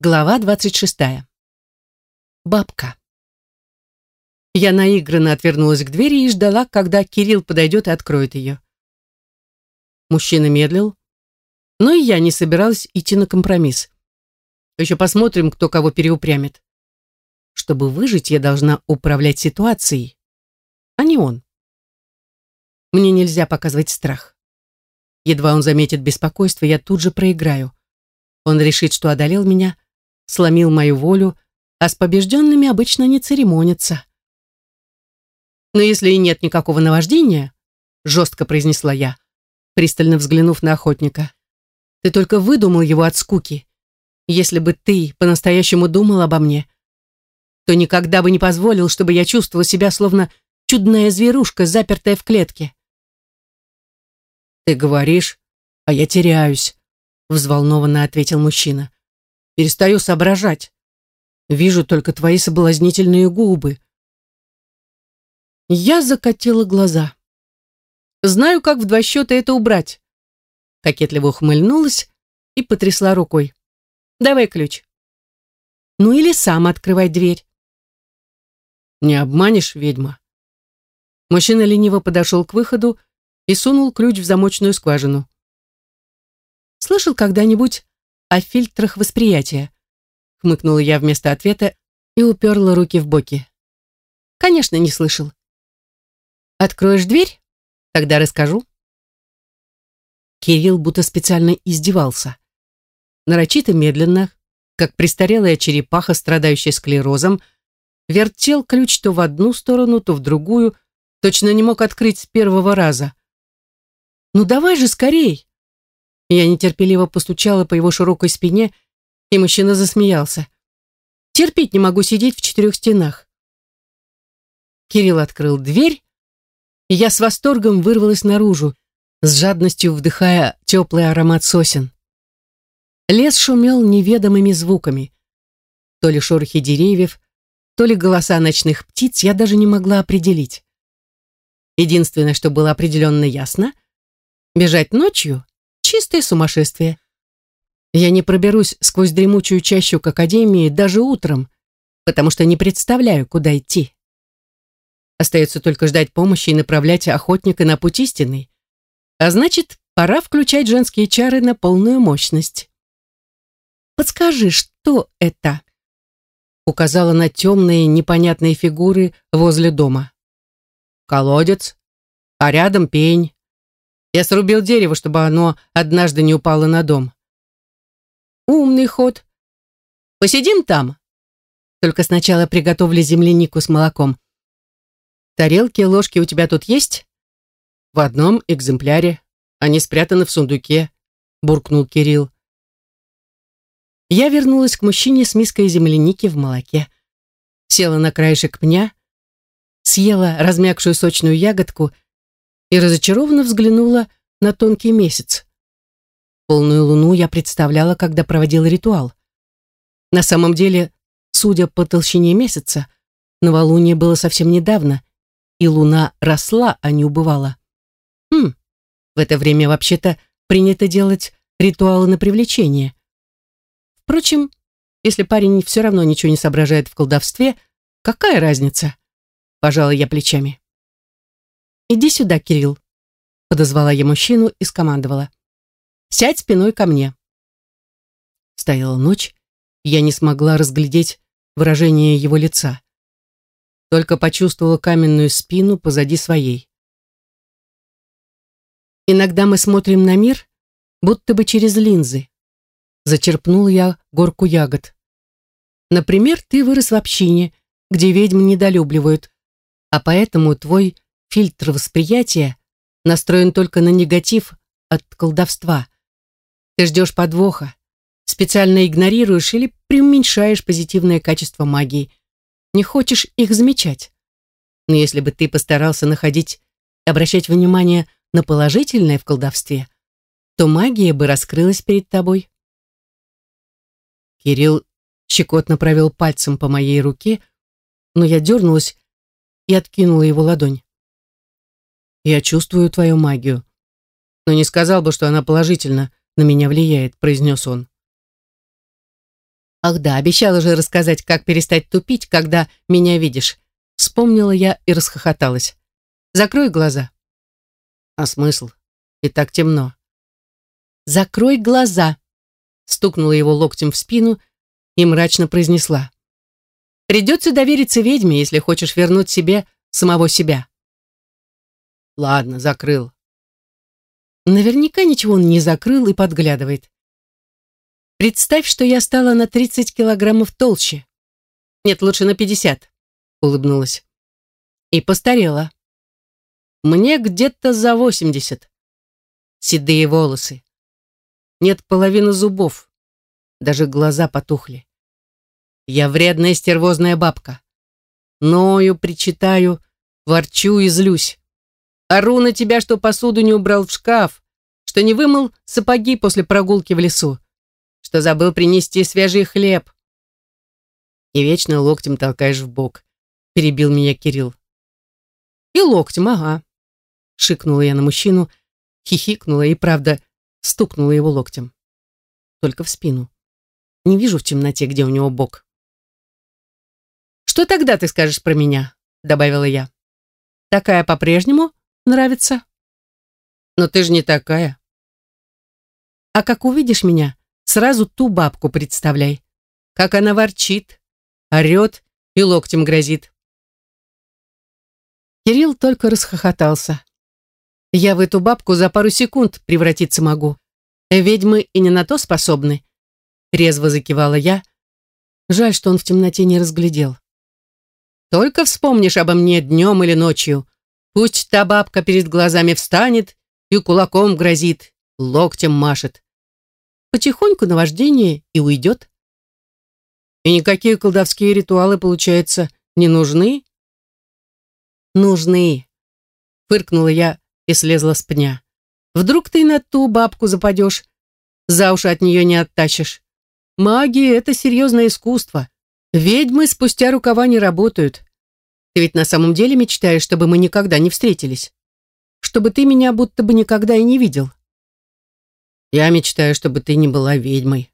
Глава двадцать шестая. Бабка. Я наигранно отвернулась к двери и ждала, когда Кирилл подойдет и откроет ее. Мужчина медлил, но и я не собиралась идти на компромисс. Еще посмотрим, кто кого переупрямит. Чтобы выжить, я должна управлять ситуацией, а не он. Мне нельзя показывать страх. Едва он заметит беспокойство, я тут же проиграю. Он решит, что одолел меня — сломил мою волю, а с побежденными обычно не церемонятся. «Но если и нет никакого наваждения», — жестко произнесла я, пристально взглянув на охотника, «ты только выдумал его от скуки. Если бы ты по-настоящему думал обо мне, то никогда бы не позволил, чтобы я чувствовала себя словно чудная зверушка, запертая в клетке». «Ты говоришь, а я теряюсь», — взволнованно ответил мужчина. Перестаю соображать. Вижу только твои соблазнительные губы. Я закатила глаза. Знаю, как в два счета это убрать. Кокетливо ухмыльнулась и потрясла рукой. Давай ключ. Ну или сам открывай дверь. Не обманешь, ведьма. Мужчина лениво подошел к выходу и сунул ключ в замочную скважину. Слышал когда-нибудь о фильтрах восприятия», — хмыкнула я вместо ответа и уперла руки в боки. «Конечно, не слышал». «Откроешь дверь? Тогда расскажу». Кирилл будто специально издевался. Нарочито медленно, как престарелая черепаха, страдающая склерозом, вертел ключ то в одну сторону, то в другую, точно не мог открыть с первого раза. «Ну давай же скорей!» Я нетерпеливо постучала по его широкой спине, и мужчина засмеялся. Терпеть не могу сидеть в четырех стенах. Кирилл открыл дверь, и я с восторгом вырвалась наружу, с жадностью вдыхая теплый аромат сосен. Лес шумел неведомыми звуками. То ли шорохи деревьев, то ли голоса ночных птиц я даже не могла определить. Единственное, что было определенно ясно, бежать ночью Чистое сумасшествие. Я не проберусь сквозь дремучую чащу к академии даже утром, потому что не представляю, куда идти. Остается только ждать помощи и направлять охотника на путь истинный. А значит, пора включать женские чары на полную мощность. «Подскажи, что это?» Указала на темные непонятные фигуры возле дома. «Колодец, а рядом пень. Я срубил дерево, чтобы оно однажды не упало на дом. Умный ход. Посидим там. Только сначала приготовлю землянику с молоком. Тарелки ложки у тебя тут есть? В одном экземпляре. Они спрятаны в сундуке, буркнул Кирилл. Я вернулась к мужчине с миской земляники в молоке. Села на краешек пня, съела размягшую сочную ягодку и разочарованно взглянула на тонкий месяц. Полную луну я представляла, когда проводила ритуал. На самом деле, судя по толщине месяца, новолуние было совсем недавно, и луна росла, а не убывала. Хм, в это время вообще-то принято делать ритуалы на привлечение. Впрочем, если парень все равно ничего не соображает в колдовстве, какая разница? Пожала я плечами. «Иди сюда, Кирилл», — подозвала я мужчину и скомандовала. «Сядь спиной ко мне». Стояла ночь, и я не смогла разглядеть выражение его лица. Только почувствовала каменную спину позади своей. Иногда мы смотрим на мир, будто бы через линзы. Зачерпнул я горку ягод. Например, ты вырос в общине, где ведьм недолюбливают, а поэтому твой фильтр восприятия настроен только на негатив от колдовства. Ты ждешь подвоха, специально игнорируешь или преуменьшаешь позитивное качество магии. Не хочешь их замечать. Но если бы ты постарался находить и обращать внимание на положительное в колдовстве, то магия бы раскрылась перед тобой. Кирилл щекотно провел пальцем по моей руке, но я дернулась и откинула его ладонь. Я чувствую твою магию. Но не сказал бы, что она положительно на меня влияет, произнес он. Ах да, обещала же рассказать, как перестать тупить, когда меня видишь. Вспомнила я и расхохоталась. Закрой глаза. А смысл? И так темно. Закрой глаза. Стукнула его локтем в спину и мрачно произнесла. Придется довериться ведьме, если хочешь вернуть себе самого себя. Ладно, закрыл. Наверняка ничего он не закрыл и подглядывает. Представь, что я стала на 30 килограммов толще. Нет, лучше на 50, улыбнулась. И постарела. Мне где-то за 80. Седые волосы. Нет половины зубов. Даже глаза потухли. Я вредная стервозная бабка. Ною, причитаю, ворчу и злюсь. Ору на тебя, что посуду не убрал в шкаф, что не вымыл сапоги после прогулки в лесу что забыл принести свежий хлеб. И вечно локтем толкаешь в бок, перебил меня Кирилл. И локтем, ага. Шикнула я на мужчину, хихикнула и, правда, стукнула его локтем. Только в спину. Не вижу в темноте, где у него бок. «Что тогда ты скажешь про меня?» — добавила я. «Такая по-прежнему нравится?» «Но ты же не такая». «А как увидишь меня, Сразу ту бабку представляй. Как она ворчит, орет и локтем грозит. Кирилл только расхохотался. Я в эту бабку за пару секунд превратиться могу. Ведьмы и не на то способны. Резво закивала я. Жаль, что он в темноте не разглядел. Только вспомнишь обо мне днем или ночью. Пусть та бабка перед глазами встанет и кулаком грозит, локтем машет потихоньку наваждение и уйдет. И никакие колдовские ритуалы, получается, не нужны? Нужны, фыркнула я и слезла с пня. Вдруг ты на ту бабку западешь, за уши от нее не оттащишь. Магия — это серьезное искусство. Ведьмы спустя рукава не работают. Ты ведь на самом деле мечтаешь, чтобы мы никогда не встретились? Чтобы ты меня будто бы никогда и не видел? Я мечтаю, чтобы ты не была ведьмой.